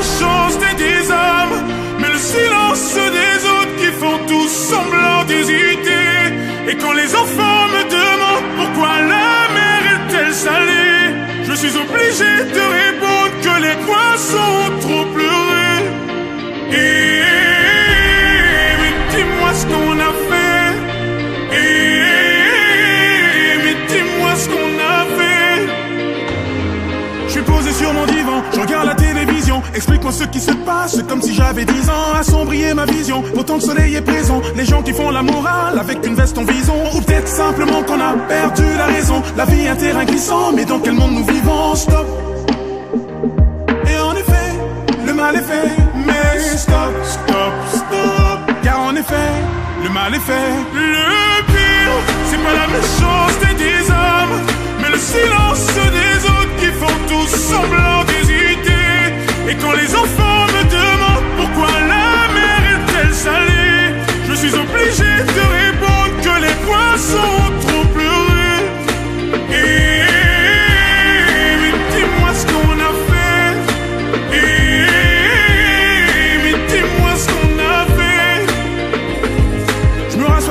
méchanceté des âmes, mais le silence des autres qui font tous semblant d'hésiter. Et quand les enfants me demandent pourquoi la mer est-elle salée, je suis obligé de répondre que les poissons ce qui se passe, comme si j'avais 10 ans. Assombrir ma vision, pourtant le soleil est présent. Les gens qui font la morale avec une veste en vison. Ou peut-être simplement qu'on a perdu la raison. La vie est un terrain glissant, mais dans quel monde nous vivons? Stop. Et en effet, le mal est fait. Mais stop, stop, stop. Car en effet, le mal est fait. Le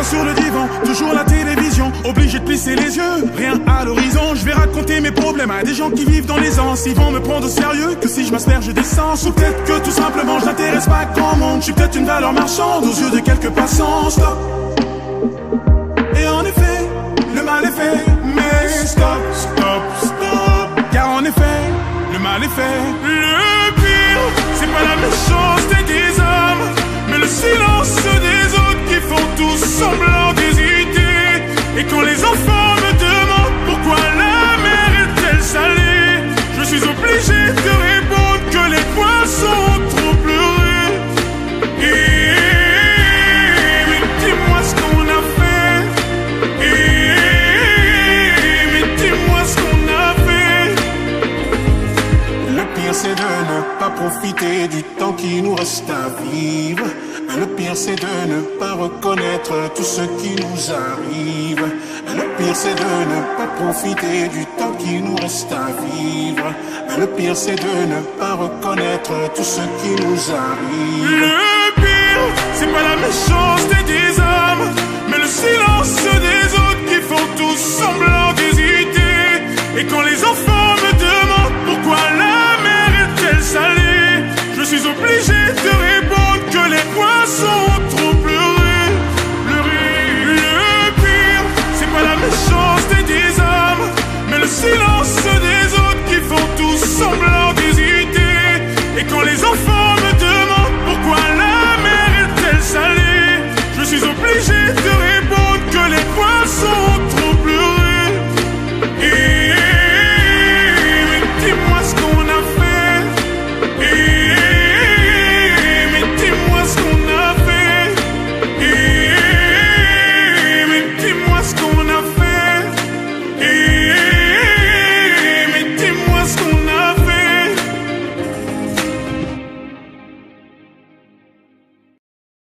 sur le divan, toujours la télévision, obligé de plisser les yeux, rien à l'horizon. Je vais raconter mes problèmes à des gens qui vivent dans les ans. Ils vont me prendre au sérieux que si je m'asperge d'essence. Ou peut-être que tout simplement je n'intéresse pas grand monde. Je suis peut-être une valeur marchande aux yeux de quelques passants. Et en effet, le mal est fait. Mais stop, stop, stop. Car en effet, le mal est fait. some profiter du temps qui nous reste à vivre. Le pire c'est de ne pas reconnaître tout ce qui nous arrive. Le pire c'est de ne pas profiter du temps qui nous reste à vivre. Le pire c'est de ne pas reconnaître tout ce qui nous arrive. Le pire, c'est pas la méchanceté des hommes, mais le silence